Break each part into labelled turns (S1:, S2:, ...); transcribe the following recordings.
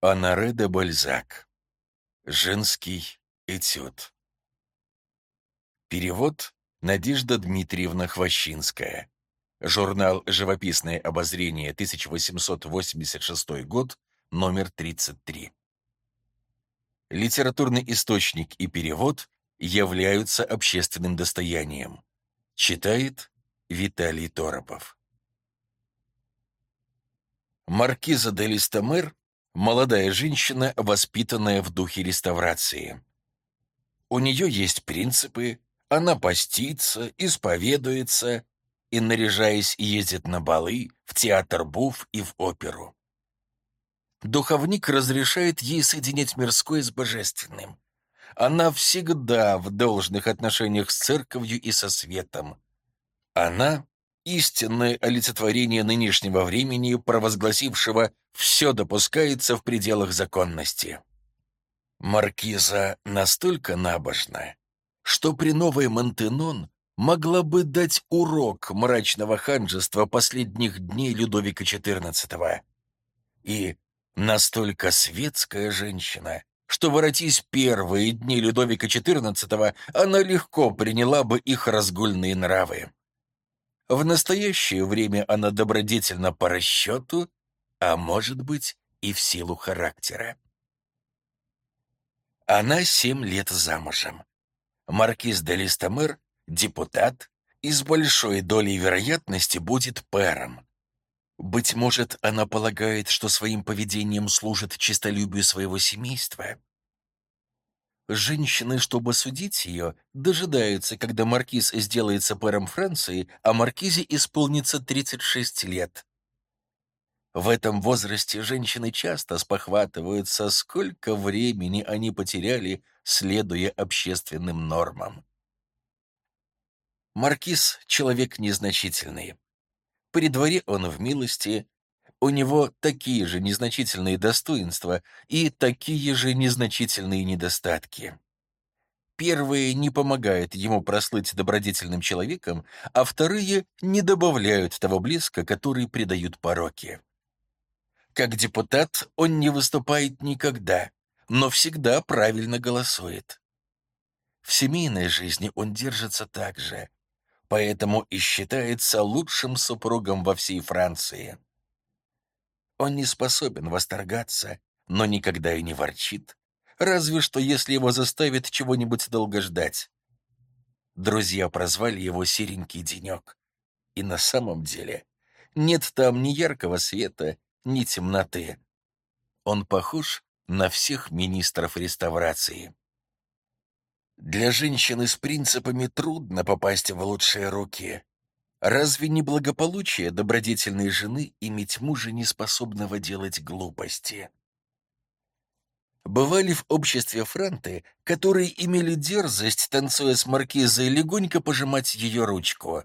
S1: Анаре де Бальзак. Женский этюд. Перевод Надежда Дмитриевна Хвощинская. Журнал «Живописное обозрение», 1886 год, номер 33. Литературный источник и перевод являются общественным достоянием. Читает Виталий Торопов. Маркиза де Листомер – молодая женщина, воспитанная в духе реставрации. У нее есть принципы, она постится, исповедуется и, наряжаясь, ездит на балы, в театр Буф и в оперу. Духовник разрешает ей соединять мирское с божественным. Она всегда в должных отношениях с церковью и со светом. Она истинное олицетворение нынешнего времени, провозгласившего «все допускается в пределах законности». Маркиза настолько набожна, что при новой Монтенон могла бы дать урок мрачного ханжества последних дней Людовика XIV. И настолько светская женщина, что, воротись первые дни Людовика XIV, она легко приняла бы их разгульные нравы. В настоящее время она добродетельна по расчету, а может быть и в силу характера. Она семь лет замужем. Маркиз де Листомер — депутат и с большой долей вероятности будет пэром. Быть может, она полагает, что своим поведением служит честолюбию своего семейства. Женщины, чтобы судить ее, дожидаются, когда маркиз сделается пэром Франции, а маркизе исполнится 36 лет. В этом возрасте женщины часто спохватываются, сколько времени они потеряли, следуя общественным нормам. Маркиз — человек незначительный. При дворе он в милости, у него такие же незначительные достоинства и такие же незначительные недостатки. Первые не помогают ему прослыть добродетельным человеком, а вторые не добавляют того блеска, который придают пороки. Как депутат он не выступает никогда, но всегда правильно голосует. В семейной жизни он держится так же, поэтому и считается лучшим супругом во всей Франции. Он не способен восторгаться, но никогда и не ворчит, разве что если его заставит чего-нибудь долго ждать. Друзья прозвали его «серенький денек». И на самом деле нет там ни яркого света, ни темноты. Он похож на всех министров реставрации. Для женщины с принципами трудно попасть в лучшие руки, Разве не благополучие добродетельной жены иметь мужа, не способного делать глупости? Бывали в обществе франты, которые имели дерзость, танцуя с маркизой, легонько пожимать ее ручку.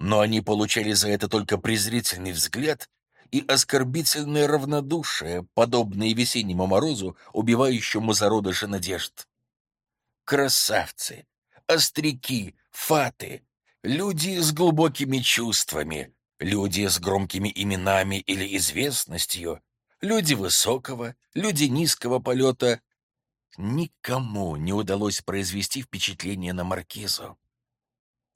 S1: Но они получали за это только презрительный взгляд и оскорбительное равнодушие, подобное весеннему морозу, убивающему зародыши надежд. Красавцы, остряки, фаты, Люди с глубокими чувствами, люди с громкими именами или известностью, люди высокого, люди низкого полета. Никому не удалось произвести впечатление на маркизу.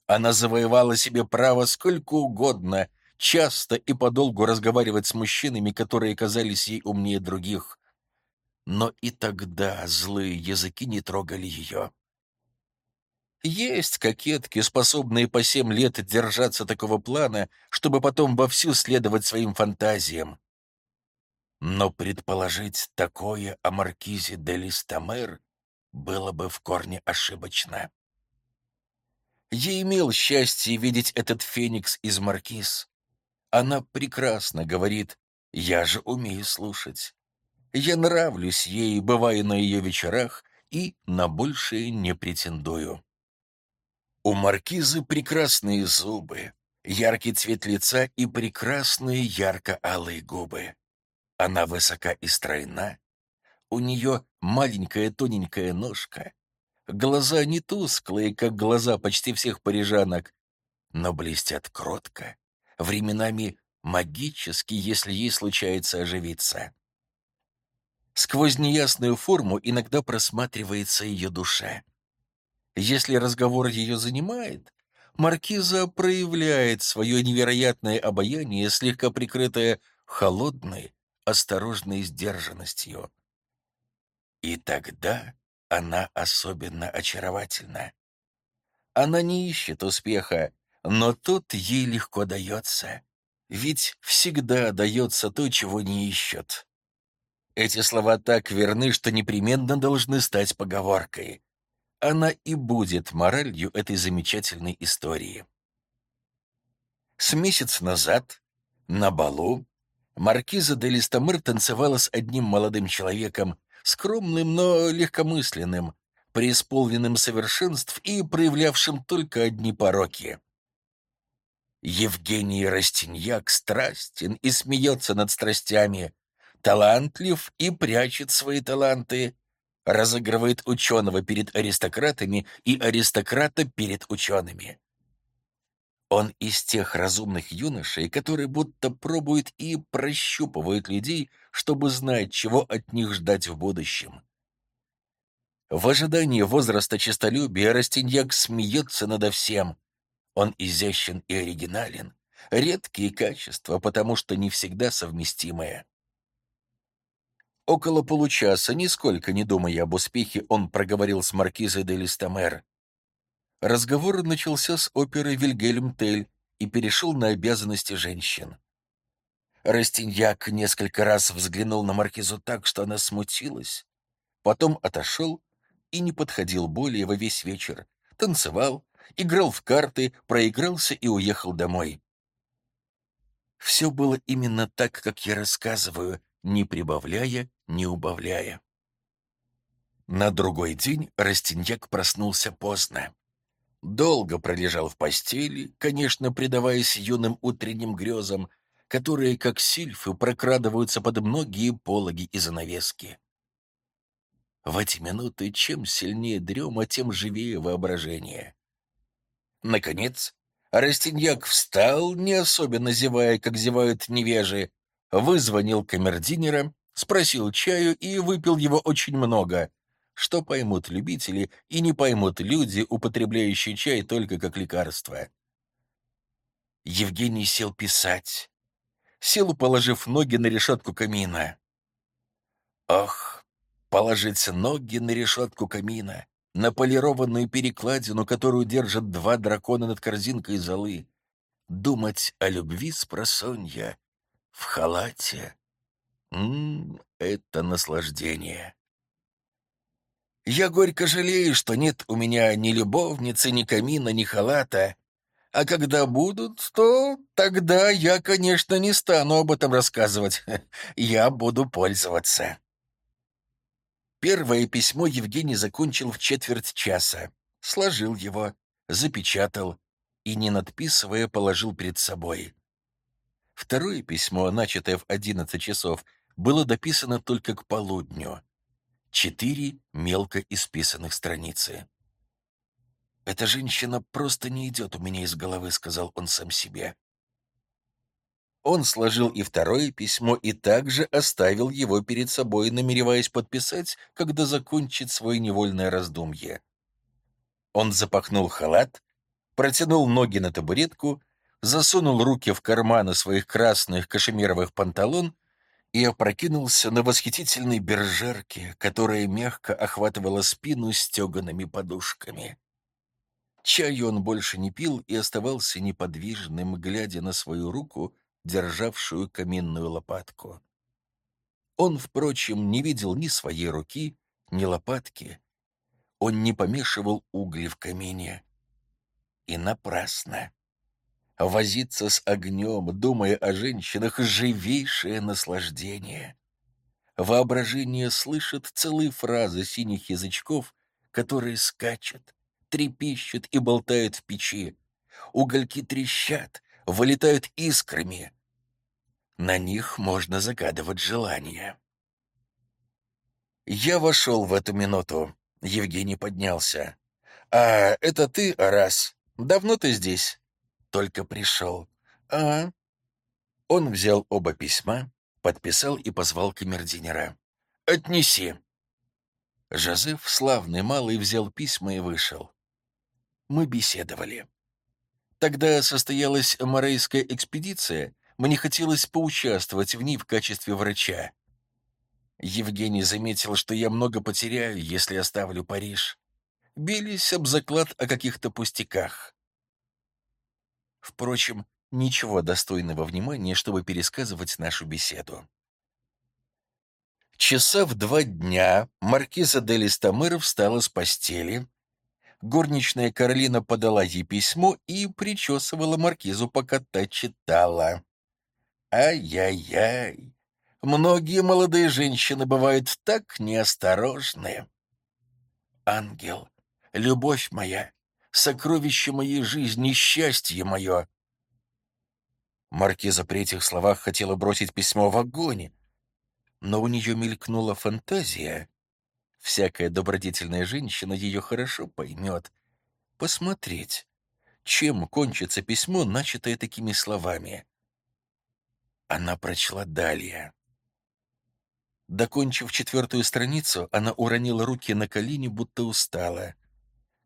S1: Она завоевала себе право сколько угодно, часто и подолгу разговаривать с мужчинами, которые казались ей умнее других. Но и тогда злые языки не трогали ее. Есть кокетки, способные по семь лет держаться такого плана, чтобы потом вовсю следовать своим фантазиям. Но предположить такое о маркизе де Листамер было бы в корне ошибочно. Я имел счастье видеть этот феникс из маркиз. Она прекрасно говорит, я же умею слушать. Я нравлюсь ей, бывая на ее вечерах, и на большее не претендую. У маркизы прекрасные зубы, яркий цвет лица и прекрасные ярко-алые губы. Она высока и стройна. У нее маленькая тоненькая ножка. Глаза не тусклые, как глаза почти всех парижанок, но блестят кротко, временами магически, если ей случается оживиться. Сквозь неясную форму иногда просматривается ее душа. Если разговор ее занимает, маркиза проявляет свое невероятное обаяние, слегка прикрытое холодной, осторожной сдержанностью. И тогда она особенно очаровательна. Она не ищет успеха, но тот ей легко дается. Ведь всегда дается то, чего не ищут. Эти слова так верны, что непременно должны стать поговоркой. Она и будет моралью этой замечательной истории. С месяц назад на балу маркиза де Листомыр танцевала с одним молодым человеком, скромным, но легкомысленным, преисполненным совершенств и проявлявшим только одни пороки. Евгений Растиньяк страстен и смеется над страстями, талантлив и прячет свои таланты, разыгрывает ученого перед аристократами и аристократа перед учеными. Он из тех разумных юношей, которые будто пробуют и прощупывают людей, чтобы знать, чего от них ждать в будущем. В ожидании возраста честолюбия Растиньяк смеется надо всем. Он изящен и оригинален. Редкие качества, потому что не всегда совместимые. Около получаса, нисколько не думая об успехе, он проговорил с маркизой де Листамер. Разговор начался с оперы «Вильгельм Тель» и перешел на обязанности женщин. Растиньяк несколько раз взглянул на маркизу так, что она смутилась, потом отошел и не подходил более во весь вечер, танцевал, играл в карты, проигрался и уехал домой. Все было именно так, как я рассказываю, не прибавляя, не убавляя. На другой день Растиньяк проснулся поздно. Долго пролежал в постели, конечно, предаваясь юным утренним грезам, которые, как сильфы, прокрадываются под многие пологи и занавески. В эти минуты чем сильнее дрема, тем живее воображение. Наконец, Растиньяк встал, не особенно зевая, как зевают невежи, вызвонил камердинера, спросил чаю и выпил его очень много — что поймут любители и не поймут люди, употребляющие чай только как лекарство. Евгений сел писать. Сел, положив ноги на решетку камина. Ох, положить ноги на решетку камина, на полированную перекладину, которую держат два дракона над корзинкой золы, думать о любви с просонья, в халате. М это наслаждение. Я горько жалею, что нет у меня ни любовницы, ни камина, ни халата. А когда будут, то тогда я, конечно, не стану об этом рассказывать. Я буду пользоваться. Первое письмо Евгений закончил в четверть часа, сложил его, запечатал и, не надписывая, положил перед собой. Второе письмо, начатое в одиннадцать часов, было дописано только к полудню четыре мелко исписанных страницы. «Эта женщина просто не идет у меня из головы», — сказал он сам себе. Он сложил и второе письмо и также оставил его перед собой, намереваясь подписать, когда закончит свое невольное раздумье. Он запахнул халат, протянул ноги на табуретку, засунул руки в карманы своих красных кашемировых панталон и опрокинулся на восхитительной бержерке, которая мягко охватывала спину стеганными подушками. Чай он больше не пил и оставался неподвижным, глядя на свою руку, державшую каминную лопатку. Он, впрочем, не видел ни своей руки, ни лопатки. Он не помешивал угли в камине. И напрасно. Возиться с огнем, думая о женщинах, живейшее наслаждение. Воображение слышит целые фразы синих язычков, которые скачут, трепещут и болтают в печи. Угольки трещат, вылетают искрами. На них можно загадывать желания. Я вошел в эту минуту. Евгений поднялся. «А, это ты, Арас? Давно ты здесь?» Только пришел. А? Он взял оба письма, подписал и позвал камердинера. отнеси». Жозеф, славный малый, взял письма и вышел. Мы беседовали. Тогда состоялась Морейская экспедиция, мне хотелось поучаствовать в ней в качестве врача. Евгений заметил, что я много потеряю, если оставлю Париж. Бились об заклад о каких-то пустяках. Впрочем, ничего достойного внимания, чтобы пересказывать нашу беседу. Часа в два дня маркиза де Листамер встала с постели. Горничная Каролина подала ей письмо и причесывала маркизу, пока та читала. Ай-яй-яй! Многие молодые женщины бывают так неосторожны. Ангел, любовь моя, сокровище моей жизни, счастье мое. Маркиза при этих словах хотела бросить письмо в огонь, но у нее мелькнула фантазия. Всякая добродетельная женщина ее хорошо поймет. Посмотреть, чем кончится письмо, начатое такими словами. Она прочла далее. Докончив четвертую страницу, она уронила руки на колени, будто устала.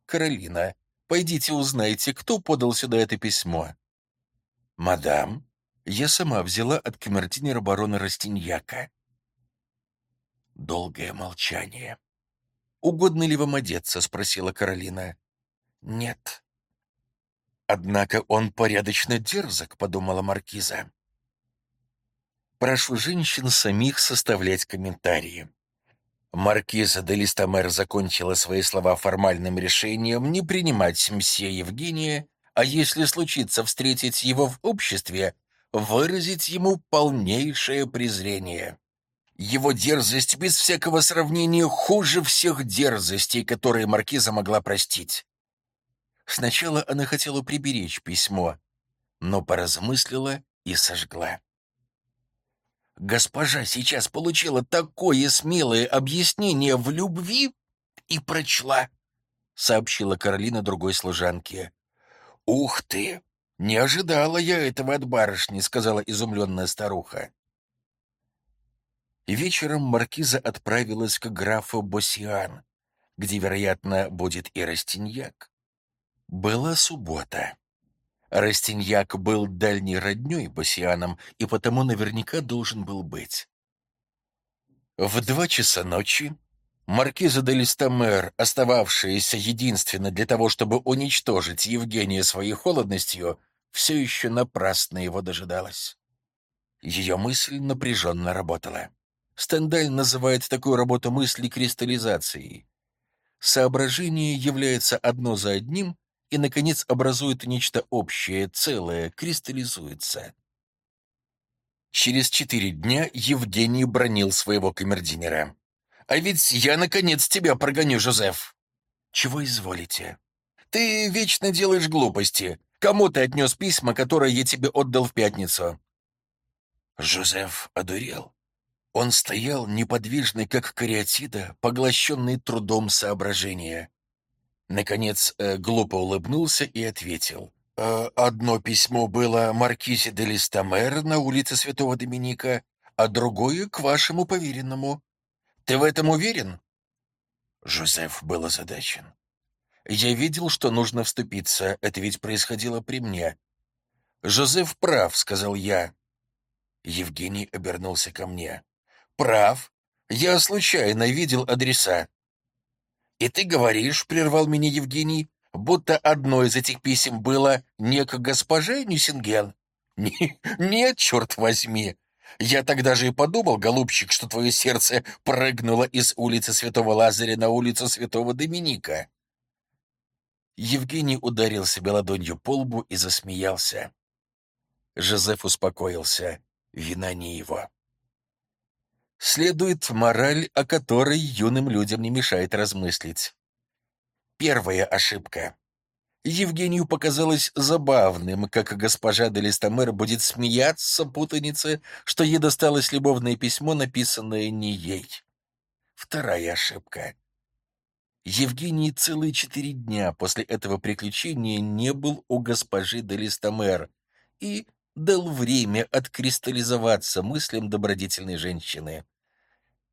S1: «Каролина, пойдите узнайте, кто подал сюда это письмо». «Мадам, я сама взяла от камердинера барона Растиньяка». Долгое молчание. «Угодно ли вам одеться?» — спросила Каролина. «Нет». «Однако он порядочно дерзок», — подумала маркиза. Прошу женщин самих составлять комментарии. Маркиза де Листамер закончила свои слова формальным решением не принимать мсье Евгения, а если случится встретить его в обществе, выразить ему полнейшее презрение. Его дерзость без всякого сравнения хуже всех дерзостей, которые маркиза могла простить. Сначала она хотела приберечь письмо, но поразмыслила и сожгла. Госпожа сейчас получила такое смелое объяснение в любви и прочла, — сообщила Каролина другой служанке. — Ух ты! Не ожидала я этого от барышни, — сказала изумленная старуха. Вечером маркиза отправилась к графу Босиан, где, вероятно, будет и Растиньяк. Была суббота. Растиньяк был дальней роднёй Басианом и потому наверняка должен был быть. В два часа ночи маркиза де Листамер, остававшаяся единственно для того, чтобы уничтожить Евгения своей холодностью, все еще напрасно его дожидалась. Ее мысль напряженно работала. Стендаль называет такую работу мысли кристаллизацией. Соображение является одно за одним — и, наконец, образует нечто общее, целое, кристаллизуется. Через четыре дня Евгений бронил своего камердинера. «А ведь я, наконец, тебя прогоню, Жозеф!» «Чего изволите?» «Ты вечно делаешь глупости. Кому ты отнес письма, которые я тебе отдал в пятницу?» Жозеф одурел. Он стоял неподвижный, как кариатида, поглощенный трудом соображения. Наконец, э, глупо улыбнулся и ответил. «Э, «Одно письмо было маркизе де Листамер на улице Святого Доминика, а другое — к вашему поверенному. Ты в этом уверен?» Жозеф был озадачен. «Я видел, что нужно вступиться. Это ведь происходило при мне». «Жозеф прав», — сказал я. Евгений обернулся ко мне. «Прав. Я случайно видел адреса. «И ты говоришь, — прервал меня Евгений, — будто одно из этих писем было не к госпоже Нюсинген?» Не, «Нет, черт возьми! Я тогда же и подумал, голубчик, что твое сердце прыгнуло из улицы Святого Лазаря на улицу Святого Доминика». Евгений ударил себя ладонью по лбу и засмеялся. Жозеф успокоился. Вина не его. Следует мораль, о которой юным людям не мешает размыслить. Первая ошибка. Евгению показалось забавным, как госпожа де Листамер будет смеяться путанице, что ей досталось любовное письмо, написанное не ей. Вторая ошибка. Евгений целые четыре дня после этого приключения не был у госпожи де Листамер и дал время откристаллизоваться мыслям добродетельной женщины.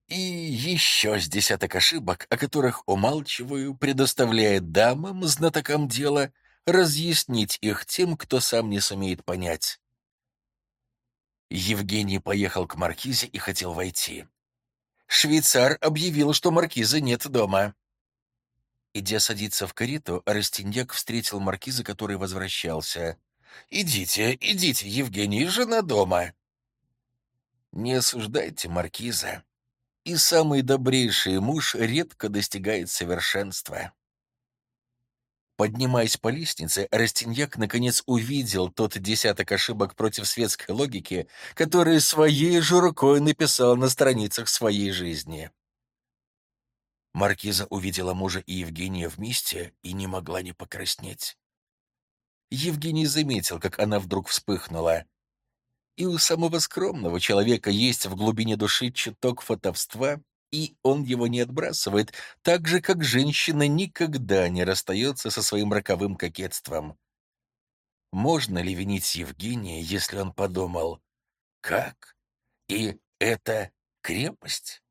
S1: И еще с десяток ошибок, о которых умалчиваю, предоставляя дамам, знатокам дела, разъяснить их тем, кто сам не сумеет понять. Евгений поехал к маркизе и хотел войти. Швейцар объявил, что маркиза нет дома. Идя садиться в карету, Растиньяк встретил маркиза, который возвращался. «Идите, идите, Евгений, жена дома». «Не осуждайте маркиза. И самый добрейший муж редко достигает совершенства». Поднимаясь по лестнице, Растиньяк наконец увидел тот десяток ошибок против светской логики, которые своей же рукой написал на страницах своей жизни. Маркиза увидела мужа и Евгения вместе и не могла не покраснеть. Евгений заметил, как она вдруг вспыхнула. И у самого скромного человека есть в глубине души чуток фотовства, и он его не отбрасывает, так же, как женщина никогда не расстается со своим роковым кокетством. Можно ли винить Евгения, если он подумал, как? И это крепость?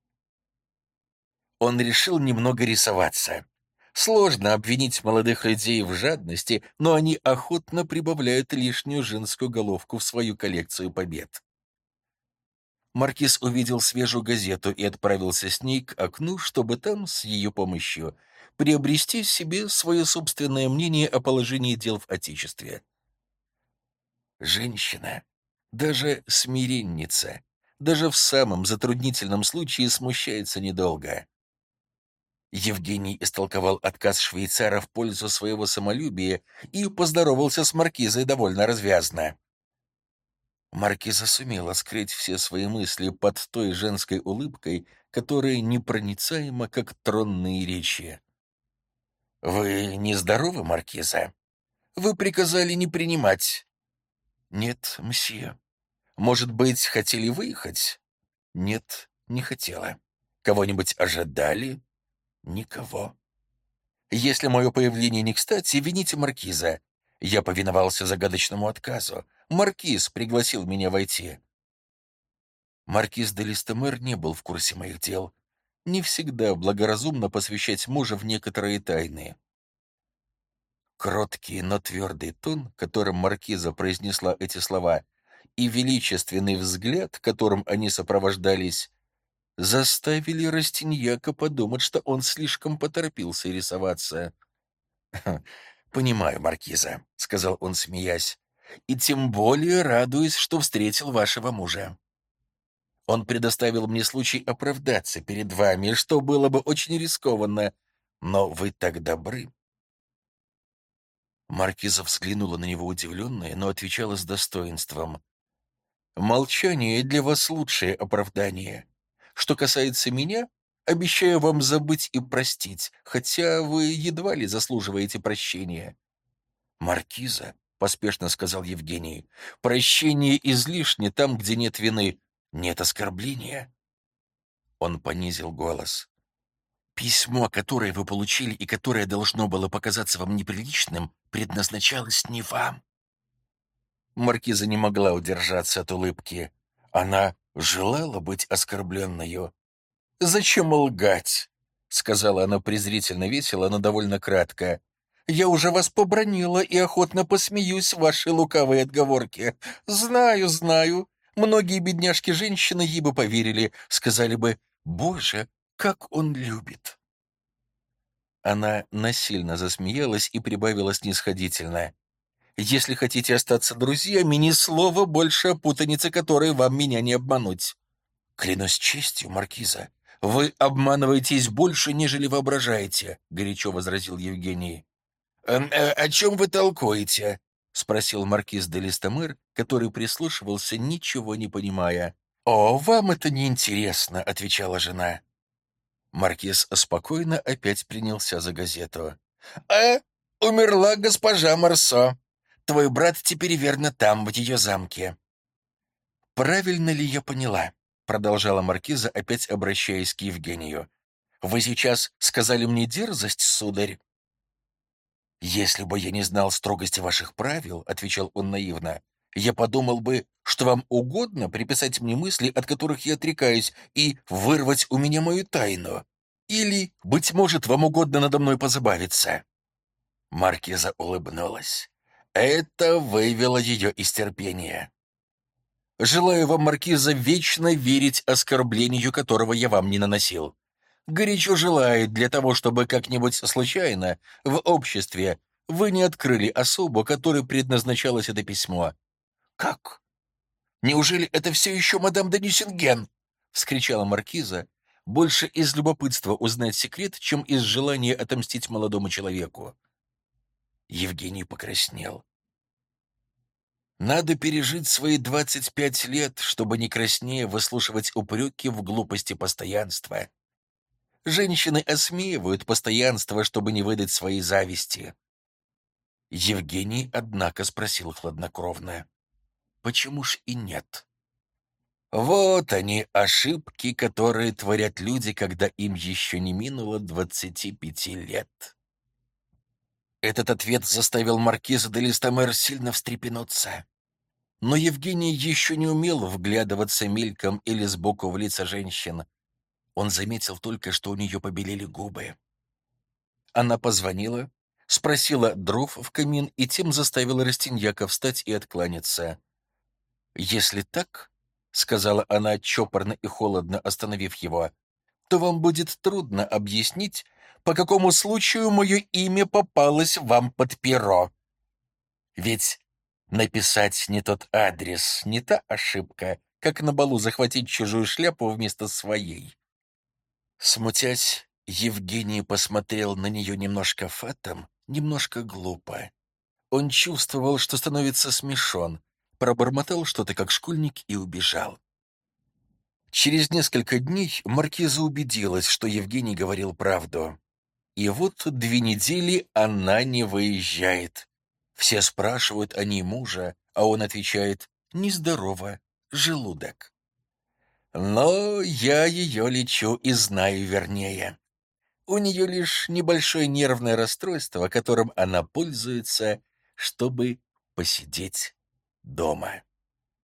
S1: он решил немного рисоваться. Сложно обвинить молодых людей в жадности, но они охотно прибавляют лишнюю женскую головку в свою коллекцию побед. Маркиз увидел свежую газету и отправился с ней к окну, чтобы там, с ее помощью, приобрести себе свое собственное мнение о положении дел в Отечестве. Женщина, даже смиренница, даже в самом затруднительном случае смущается недолго. Евгений истолковал отказ швейцара в пользу своего самолюбия и поздоровался с маркизой довольно развязно. Маркиза сумела скрыть все свои мысли под той женской улыбкой, которая непроницаема, как тронные речи. «Вы нездоровы, Маркиза? Вы приказали не принимать». «Нет, мсье. Может быть, хотели выехать?» «Нет, не хотела. Кого-нибудь ожидали?» Никого. Если мое появление не кстати, вините маркиза. Я повиновался загадочному отказу. Маркиз пригласил меня войти. Маркиз де Листемер не был в курсе моих дел. Не всегда благоразумно посвящать мужа в некоторые тайны. Кроткий, но твердый тон, которым маркиза произнесла эти слова, и величественный взгляд, которым они сопровождались, заставили Растиньяка подумать, что он слишком поторопился рисоваться. «Понимаю, Маркиза», — сказал он, смеясь, «и тем более радуюсь, что встретил вашего мужа. Он предоставил мне случай оправдаться перед вами, что было бы очень рискованно, но вы так добры». Маркиза взглянула на него удивленная, но отвечала с достоинством. «Молчание для вас лучшее оправдание. Что касается меня, обещаю вам забыть и простить, хотя вы едва ли заслуживаете прощения». «Маркиза», — поспешно сказал Евгений, — «прощение излишне там, где нет вины, нет оскорбления». Он понизил голос. «Письмо, которое вы получили и которое должно было показаться вам неприличным, предназначалось не вам». Маркиза не могла удержаться от улыбки. Она желала быть оскорбленною. «Зачем лгать?» — сказала она презрительно весело, но довольно кратко. «Я уже вас побронила и охотно посмеюсь вашей лукавой отговорке. Знаю, знаю. Многие бедняжки-женщины ей бы поверили, сказали бы, «Боже, как он любит!» Она насильно засмеялась и прибавила снисходительно. Если хотите остаться друзьями, ни слова больше о путанице, которой вам меня не обмануть. Клянусь честью, Маркиза, вы обманываетесь больше, нежели воображаете, — горячо возразил Евгений. «Э, э, «О чем вы толкуете?» — спросил маркиз де Листомер, который прислушивался, ничего не понимая. «О, вам это не интересно, отвечала жена. Маркиз спокойно опять принялся за газету. «А, умерла госпожа Марсо. Твой брат теперь верно там, в ее замке». «Правильно ли я поняла?» — продолжала маркиза, опять обращаясь к Евгению. «Вы сейчас сказали мне дерзость, сударь?» «Если бы я не знал строгости ваших правил», — отвечал он наивно, я подумал бы, что вам угодно приписать мне мысли, от которых я отрекаюсь, и вырвать у меня мою тайну. Или, быть может, вам угодно надо мной позабавиться». Маркиза улыбнулась. Это вывело ее из терпения. «Желаю вам, Маркиза, вечно верить оскорблению, которого я вам не наносил. Горячо желаю для того, чтобы как-нибудь случайно в обществе вы не открыли особу, которой предназначалось это письмо». «Как? Неужели это все еще мадам де Нюсинген?» — вскричала Маркиза, больше из любопытства узнать секрет, чем из желания отомстить молодому человеку. Евгений покраснел. Надо пережить свои двадцать пять лет, чтобы не краснее выслушивать упреки в глупости постоянства. Женщины осмеивают постоянство, чтобы не выдать своей зависти. Евгений, однако, спросил хладнокровно. «Почему ж и нет?» Вот они, ошибки, которые творят люди, когда им еще не минуло двадцати пяти лет. Этот ответ заставил маркиза де Листамер сильно встрепенуться. Но Евгений еще не умел вглядываться мельком или сбоку в лица женщин. Он заметил только, что у нее побелели губы. Она позвонила, спросила дров в камин и тем заставила Растиньяка встать и откланяться. «Если так, — сказала она чопорно и холодно, остановив его, — то вам будет трудно объяснить, по какому случаю мое имя попалось вам под перо. Ведь написать не тот адрес, не та ошибка, как на балу захватить чужую шляпу вместо своей. Смутясь, Евгений посмотрел на нее немножко фатом, немножко глупо. Он чувствовал, что становится смешон, пробормотал что-то как школьник и убежал. Через несколько дней маркиза убедилась, что Евгений говорил правду. И вот две недели она не выезжает. Все спрашивают о ней мужа, а он отвечает «нездорово, желудок». Но я ее лечу и знаю вернее. У нее лишь небольшое нервное расстройство, которым она пользуется, чтобы посидеть дома.